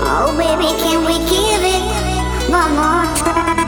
Oh, baby, can we give it one more try?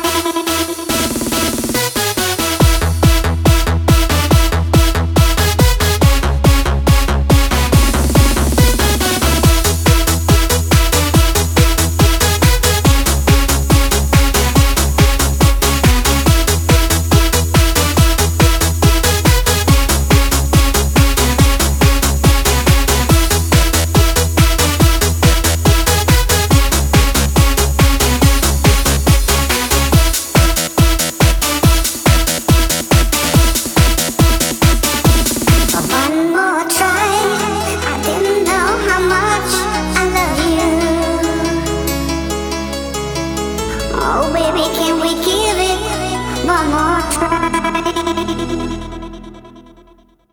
can we give it one more try?